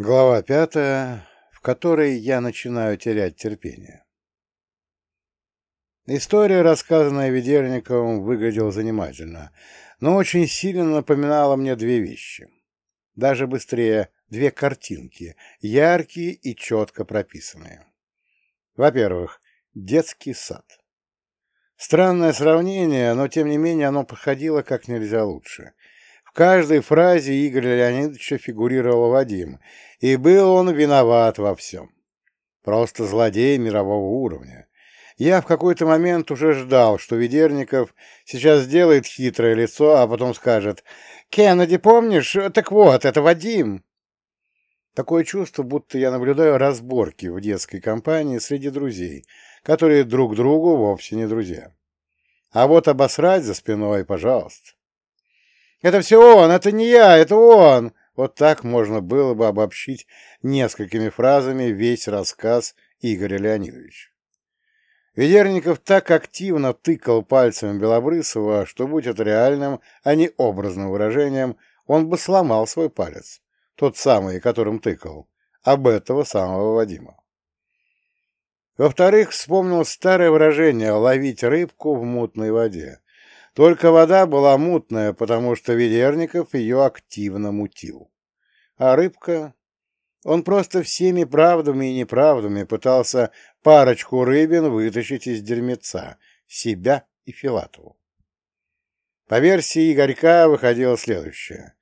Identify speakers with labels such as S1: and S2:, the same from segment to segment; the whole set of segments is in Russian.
S1: Глава пятая, в которой я начинаю терять терпение. История, рассказанная Ведерниковым, выглядела занимательно, но очень сильно напоминала мне две вещи. Даже быстрее две картинки, яркие и четко прописанные. Во-первых, детский сад. Странное сравнение, но тем не менее оно проходило как нельзя лучше. Каждой фразе Игоря Леонидовича фигурировал Вадим, и был он виноват во всем. Просто злодей мирового уровня. Я в какой-то момент уже ждал, что Ведерников сейчас сделает хитрое лицо, а потом скажет «Кеннеди, помнишь? Так вот, это Вадим!» Такое чувство, будто я наблюдаю разборки в детской компании среди друзей, которые друг другу вовсе не друзья. А вот обосрать за спиной, пожалуйста. «Это все он, это не я, это он!» Вот так можно было бы обобщить несколькими фразами весь рассказ Игоря Леонидовича. Ведерников так активно тыкал пальцем Белобрысова, что, будь это реальным, а не образным выражением, он бы сломал свой палец тот самый, которым тыкал, об этого самого Вадима. Во-вторых, вспомнил старое выражение «ловить рыбку в мутной воде». Только вода была мутная, потому что Ведерников ее активно мутил. А рыбка... Он просто всеми правдами и неправдами пытался парочку рыбин вытащить из дерьмеца, себя и Филатову. По версии Игорька выходило следующее.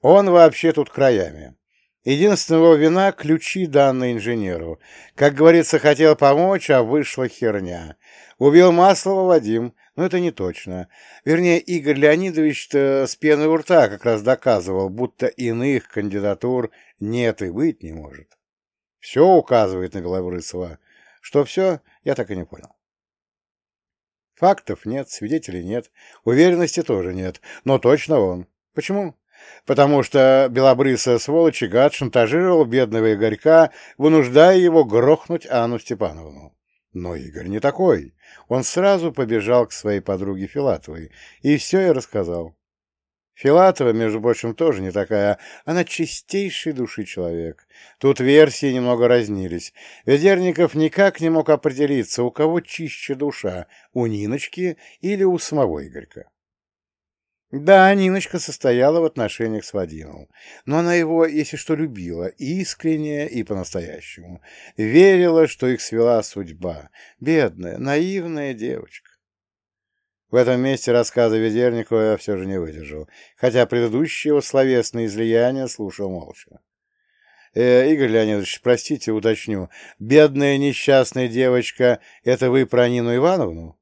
S1: Он вообще тут краями. Единственное его вина — ключи, данные инженеру. Как говорится, хотел помочь, а вышла херня. Убил Маслова Вадим, но это не точно. Вернее, Игорь Леонидович-то с пеной у рта как раз доказывал, будто иных кандидатур нет и быть не может. Все указывает на Белобрысова. Что все, я так и не понял. Фактов нет, свидетелей нет, уверенности тоже нет, но точно он. Почему? Потому что белобрысая сволочь и гад шантажировал бедного Игорька, вынуждая его грохнуть Анну Степановну. Но Игорь не такой. Он сразу побежал к своей подруге Филатовой и все ей рассказал. Филатова, между прочим, тоже не такая. Она чистейшей души человек. Тут версии немного разнились. Ведерников никак не мог определиться, у кого чище душа, у Ниночки или у самого Игорька. Да, Ниночка состояла в отношениях с Вадимом, но она его, если что, любила, искренне и по-настоящему. Верила, что их свела судьба. Бедная, наивная девочка. В этом месте рассказа Ведерникова я все же не выдержал, хотя предыдущие его словесные излияния слушал молча. Э, Игорь Леонидович, простите, уточню. Бедная несчастная девочка — это вы про Нину Ивановну?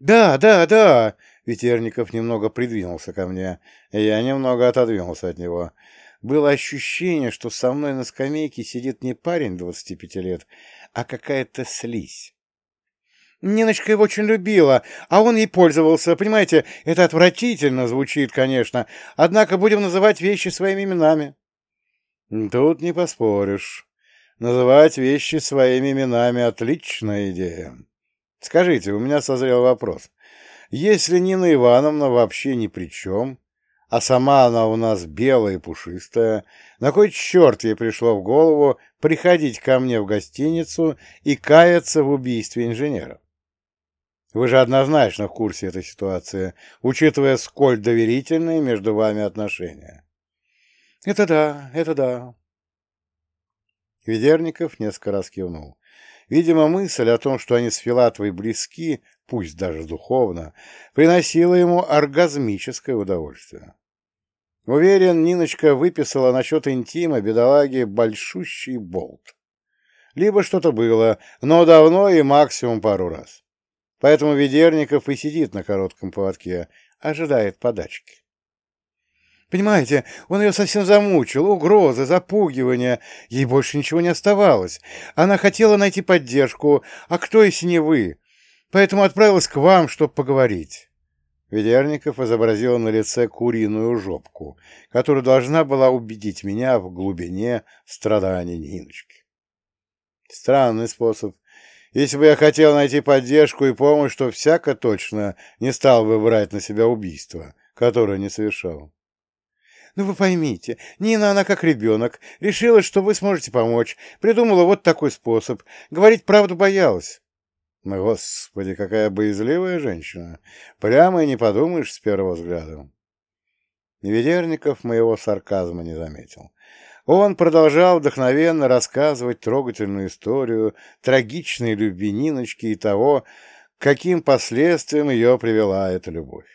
S1: Да, да, да, Ветерников немного придвинулся ко мне, я немного отодвинулся от него. Было ощущение, что со мной на скамейке сидит не парень двадцати пяти лет, а какая-то слизь. Ниночка его очень любила, а он ей пользовался. Понимаете, это отвратительно звучит, конечно, однако будем называть вещи своими именами. Тут не поспоришь. Называть вещи своими именами — отличная идея. Скажите, у меня созрел вопрос. Если Нина Ивановна вообще ни при чем, а сама она у нас белая и пушистая, на кой черт ей пришло в голову приходить ко мне в гостиницу и каяться в убийстве инженера? Вы же однозначно в курсе этой ситуации, учитывая, сколь доверительные между вами отношения. Это да, это да. Ведерников несколько раз кивнул. Видимо, мысль о том, что они с Филатовой близки, пусть даже духовно, приносила ему оргазмическое удовольствие. Уверен, Ниночка выписала насчет интима бедолаги большущий болт. Либо что-то было, но давно и максимум пару раз. Поэтому Ведерников и сидит на коротком поводке, ожидает подачки. Понимаете, он ее совсем замучил, угрозы, запугивания. Ей больше ничего не оставалось. Она хотела найти поддержку, а кто, если не вы? Поэтому отправилась к вам, чтобы поговорить. Ведерников изобразил на лице куриную жопку, которая должна была убедить меня в глубине страданий Ниночки. Странный способ. Если бы я хотел найти поддержку и помощь, то всяко точно не стал бы брать на себя убийство, которое не совершал. Ну вы поймите, Нина, она как ребенок, решила, что вы сможете помочь, придумала вот такой способ. Говорить правду боялась. Ну, господи, какая боязливая женщина. Прямо и не подумаешь с первого взгляда. Ведерников моего сарказма не заметил. Он продолжал вдохновенно рассказывать трогательную историю трагичной любви Ниночки и того, каким последствиям ее привела эта любовь.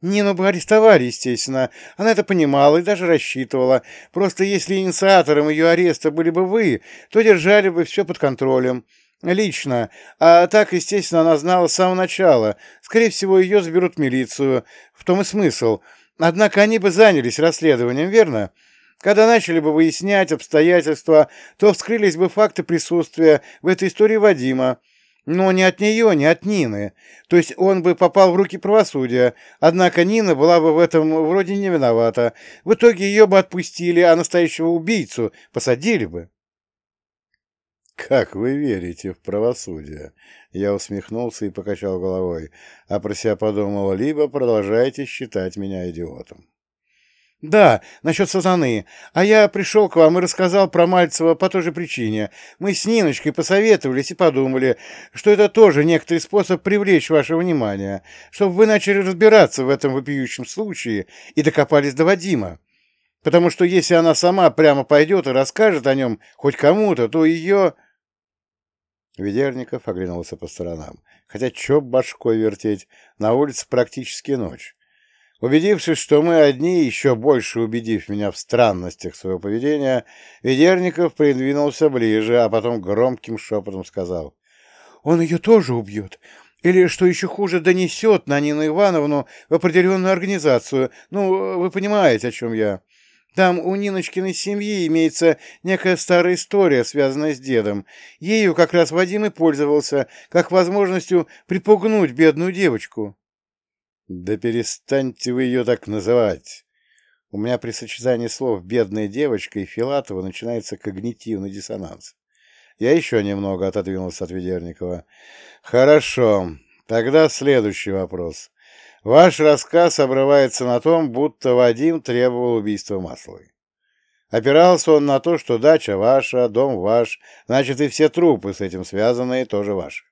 S1: Нину бы арестовали, естественно. Она это понимала и даже рассчитывала. Просто если инициатором ее ареста были бы вы, то держали бы все под контролем. Лично. А так, естественно, она знала с самого начала. Скорее всего, ее заберут в милицию. В том и смысл. Однако они бы занялись расследованием, верно? Когда начали бы выяснять обстоятельства, то вскрылись бы факты присутствия в этой истории Вадима. Но не от нее, не от Нины. То есть он бы попал в руки правосудия. Однако Нина была бы в этом вроде не виновата. В итоге ее бы отпустили, а настоящего убийцу посадили бы. «Как вы верите в правосудие?» Я усмехнулся и покачал головой, а про себя подумал, либо продолжайте считать меня идиотом. «Да, насчет сатаны. А я пришел к вам и рассказал про Мальцева по той же причине. Мы с Ниночкой посоветовались и подумали, что это тоже некоторый способ привлечь ваше внимание, чтобы вы начали разбираться в этом вопиющем случае и докопались до Вадима. Потому что если она сама прямо пойдет и расскажет о нем хоть кому-то, то ее...» Ведерников оглянулся по сторонам. Хотя чё башкой вертеть, на улице практически ночь. Убедившись, что мы одни, еще больше убедив меня в странностях своего поведения, Ведерников придвинулся ближе, а потом громким шепотом сказал. «Он ее тоже убьет. Или, что еще хуже, донесет на Нину Ивановну в определенную организацию. Ну, вы понимаете, о чем я. Там у Ниночкиной семьи имеется некая старая история, связанная с дедом. Ею как раз Вадим и пользовался, как возможностью припугнуть бедную девочку». «Да перестаньте вы ее так называть!» У меня при сочетании слов «бедная девочка» и «Филатова» начинается когнитивный диссонанс. Я еще немного отодвинулся от Ведерникова. «Хорошо. Тогда следующий вопрос. Ваш рассказ обрывается на том, будто Вадим требовал убийства Масловой. Опирался он на то, что дача ваша, дом ваш, значит, и все трупы с этим связанные тоже ваши.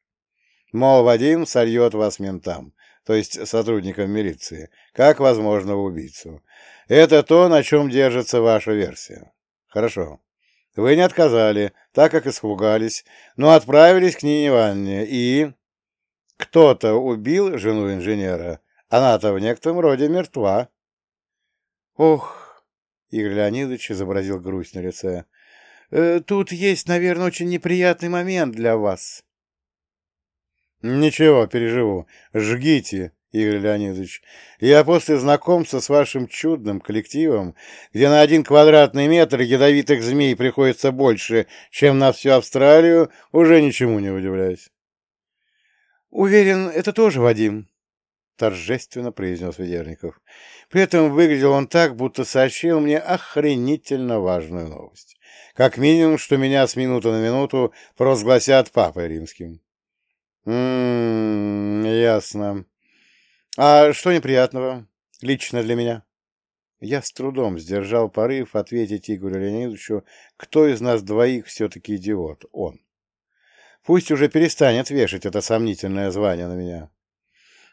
S1: Мол, Вадим сольет вас ментам то есть сотрудникам милиции, как возможного убийцу. Это то, на чем держится ваша версия. Хорошо. Вы не отказали, так как испугались, но отправились к Нине Ивановне и... Кто-то убил жену инженера. Она-то в некотором роде мертва. Ох, Игорь Леонидович изобразил грусть на лице. «Э, тут есть, наверное, очень неприятный момент для вас. «Ничего, переживу. Жгите, Игорь Леонидович. Я после знакомства с вашим чудным коллективом, где на один квадратный метр ядовитых змей приходится больше, чем на всю Австралию, уже ничему не удивляюсь». «Уверен, это тоже Вадим», — торжественно произнес Ведерников. При этом выглядел он так, будто сообщил мне охренительно важную новость. Как минимум, что меня с минуты на минуту провозгласят папой римским. «М-м, ясно. А что неприятного? Лично для меня?» Я с трудом сдержал порыв ответить Игорю Леонидовичу, кто из нас двоих все-таки идиот, он. Пусть уже перестанет вешать это сомнительное звание на меня.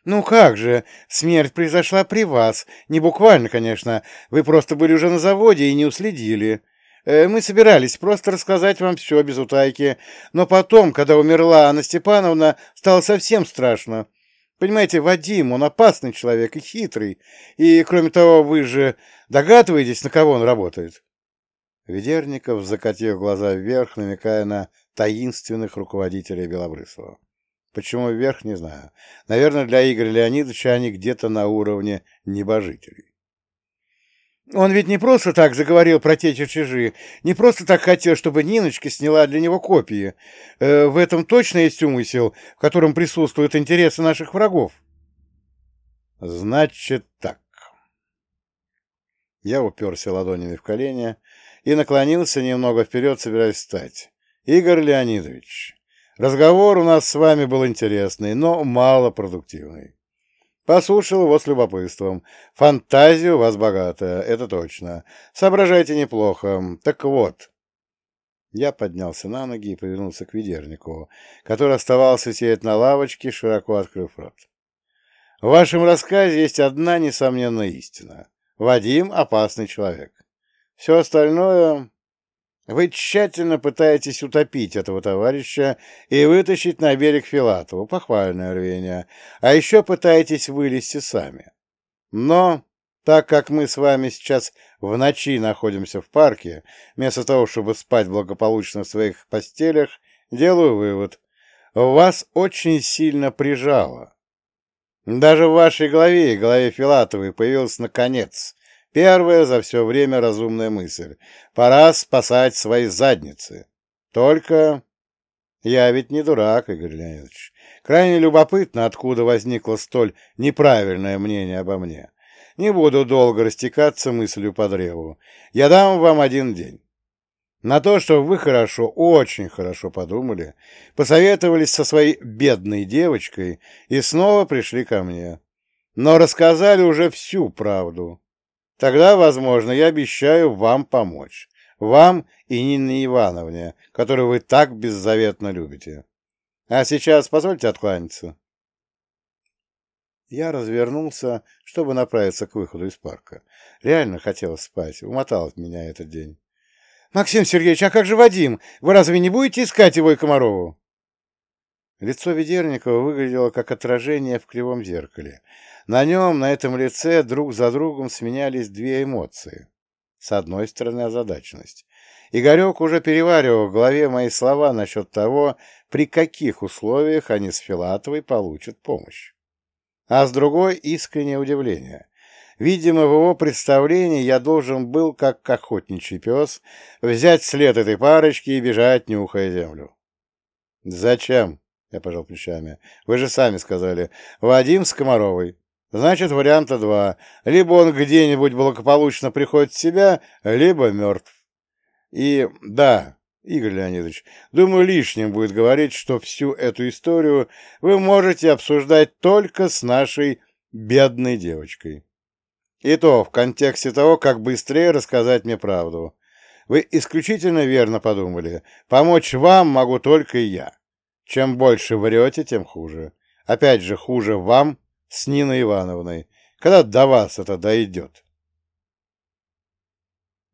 S1: «Ну как же, смерть произошла при вас. Не буквально, конечно. Вы просто были уже на заводе и не уследили. Э, мы собирались просто рассказать вам все без утайки, но потом, когда умерла Анна Степановна, стало совсем страшно. Понимаете, Вадим, он опасный человек и хитрый, и, кроме того, вы же догадываетесь, на кого он работает?» Ведерников закатил глаза вверх, намекая на таинственных руководителей Белобрысова. Почему вверх, не знаю. Наверное, для Игоря Леонидовича они где-то на уровне небожителей. Он ведь не просто так заговорил про те чертежи, не просто так хотел, чтобы Ниночка сняла для него копии. Э, в этом точно есть умысел, в котором присутствуют интересы наших врагов. Значит так. Я уперся ладонями в колени и наклонился немного вперед, собираясь встать. Игорь Леонидович, разговор у нас с вами был интересный, но малопродуктивный. Послушал его с любопытством. Фантазия у вас богатая, это точно. Соображайте неплохо. Так вот. Я поднялся на ноги и повернулся к Ведерникову, который оставался сидеть на лавочке, широко открыв рот. В вашем рассказе есть одна несомненная истина. Вадим — опасный человек. Все остальное... Вы тщательно пытаетесь утопить этого товарища и вытащить на берег Филатова, похвальное рвение, а еще пытаетесь вылезти сами. Но, так как мы с вами сейчас в ночи находимся в парке, вместо того, чтобы спать благополучно в своих постелях, делаю вывод. Вас очень сильно прижало. Даже в вашей голове и голове Филатовой появилась наконец Первая за все время разумная мысль. Пора спасать свои задницы. Только... Я ведь не дурак, Игорь Леонидович. Крайне любопытно, откуда возникло столь неправильное мнение обо мне. Не буду долго растекаться мыслью по древу. Я дам вам один день. На то, что вы хорошо, очень хорошо подумали, посоветовались со своей бедной девочкой и снова пришли ко мне. Но рассказали уже всю правду. Тогда, возможно, я обещаю вам помочь. Вам и Нине Ивановне, которую вы так беззаветно любите. А сейчас позвольте откланяться. Я развернулся, чтобы направиться к выходу из парка. Реально хотелось спать. Умотал от меня этот день. — Максим Сергеевич, а как же Вадим? Вы разве не будете искать его и Комарову? Лицо Ведерникова выглядело как отражение в кривом зеркале. На нем, на этом лице, друг за другом сменялись две эмоции. С одной стороны, озадаченность. Игорек уже переваривал в голове мои слова насчет того, при каких условиях они с Филатовой получат помощь. А с другой — искреннее удивление. Видимо, в его представлении я должен был, как охотничий пес, взять след этой парочки и бежать, нюхая землю. «Зачем?» Я пожал плечами. Вы же сами сказали. Вадим с Комаровой. Значит, варианта два. Либо он где-нибудь благополучно приходит в себя, либо мертв. И да, Игорь Леонидович, думаю, лишним будет говорить, что всю эту историю вы можете обсуждать только с нашей бедной девочкой. И то в контексте того, как быстрее рассказать мне правду. Вы исключительно верно подумали. Помочь вам могу только я. Чем больше врете, тем хуже. Опять же, хуже вам с Ниной Ивановной. Когда до вас это дойдет?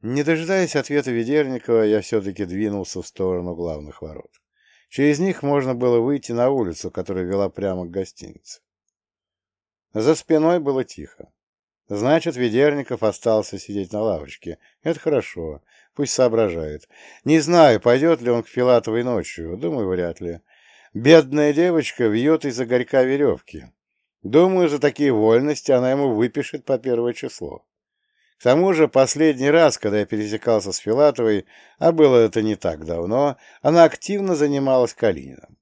S1: Не дожидаясь ответа Ведерникова, я все-таки двинулся в сторону главных ворот. Через них можно было выйти на улицу, которая вела прямо к гостинице. За спиной было тихо. Значит, Ведерников остался сидеть на лавочке. Это хорошо. Пусть соображает. Не знаю, пойдет ли он к Филатовой ночью. Думаю, вряд ли. Бедная девочка вьет из-за горька веревки. Думаю, за такие вольности она ему выпишет по первое число. К тому же, последний раз, когда я пересекался с Филатовой, а было это не так давно, она активно занималась Калининым.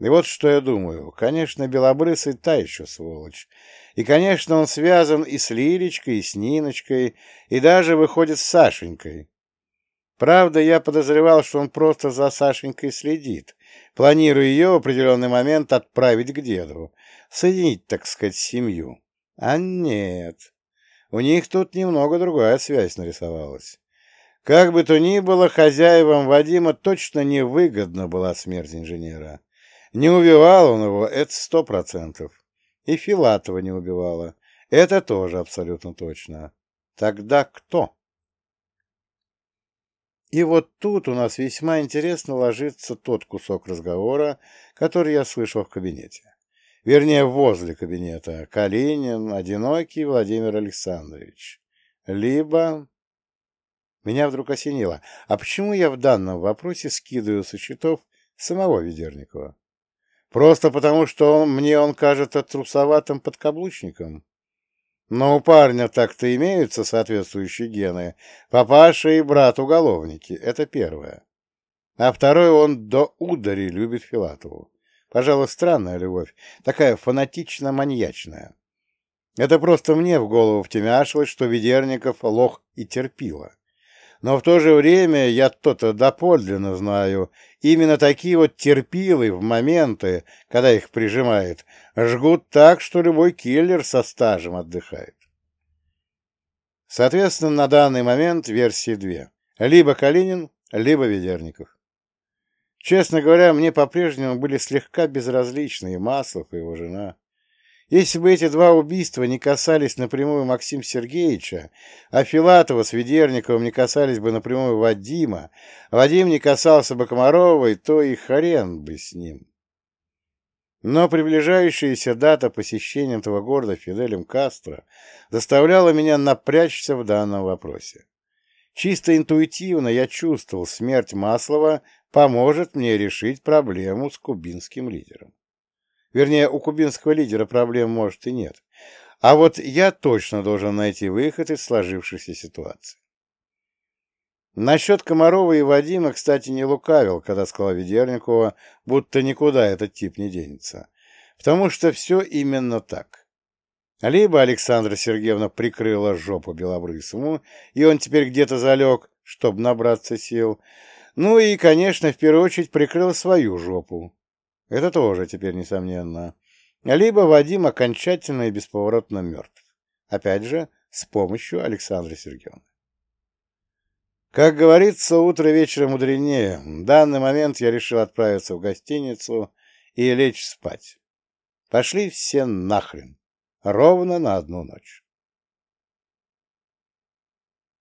S1: И вот что я думаю. Конечно, Белобрысый та еще сволочь. И, конечно, он связан и с Лилечкой, и с Ниночкой, и даже выходит с Сашенькой. Правда, я подозревал, что он просто за Сашенькой следит, планируя ее в определенный момент отправить к деду, соединить, так сказать, семью. А нет, у них тут немного другая связь нарисовалась. Как бы то ни было, хозяевам Вадима точно невыгодна была смерть инженера. Не убивал он его, это сто процентов. И Филатова не убивала. Это тоже абсолютно точно. Тогда кто? И вот тут у нас весьма интересно ложится тот кусок разговора, который я слышал в кабинете. Вернее, возле кабинета. Калинин, одинокий Владимир Александрович. Либо... Меня вдруг осенило. А почему я в данном вопросе скидываю со счетов самого Ведерникова? Просто потому, что он, мне он кажется трусоватым подкаблучником? Но у парня так-то имеются соответствующие гены. Папаша и брат уголовники. Это первое. А второе, он до удари любит Филатову. Пожалуй, странная любовь. Такая фанатично-маньячная. Это просто мне в голову втемяшилось, что Ведерников лох и терпила. Но в то же время я то-то доподлинно знаю, именно такие вот терпилы в моменты, когда их прижимает, жгут так, что любой киллер со стажем отдыхает. Соответственно, на данный момент версии две. Либо Калинин, либо Ведерников. Честно говоря, мне по-прежнему были слегка безразличны и Маслов, и его жена. Если бы эти два убийства не касались напрямую Максима Сергеевича, а Филатова с Ведерниковым не касались бы напрямую Вадима, Вадим не касался бы Комаровой, то и хрен бы с ним. Но приближающаяся дата посещения этого города Фиделем Кастро заставляла меня напрячься в данном вопросе. Чисто интуитивно я чувствовал, смерть Маслова поможет мне решить проблему с кубинским лидером. Вернее, у кубинского лидера проблем, может, и нет. А вот я точно должен найти выход из сложившейся ситуации. Насчет Комарова и Вадима, кстати, не лукавил, когда сказал Ведерникова, будто никуда этот тип не денется. Потому что все именно так. Либо Александра Сергеевна прикрыла жопу Белобрысому, и он теперь где-то залег, чтобы набраться сил. Ну и, конечно, в первую очередь прикрыл свою жопу, это тоже теперь несомненно. Либо Вадим окончательно и бесповоротно мертв. Опять же, с помощью Александры Сергеевны. Как говорится, утро вечера мудренее. В данный момент я решил отправиться в гостиницу и лечь спать. Пошли все нахрен. Ровно на одну ночь.